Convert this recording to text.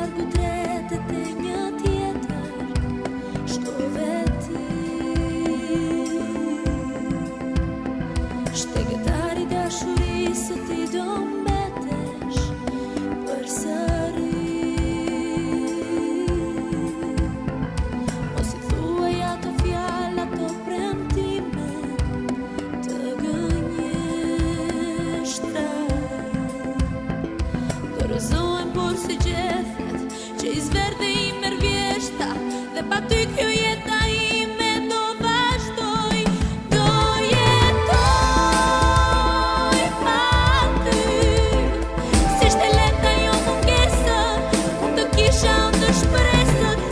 Kërë këtë rrëte të një tjetër Patjetër jeta ime do vazhdoi do jetoj mban ty Si jo të lehtë ajë mungesa të qiej të spresë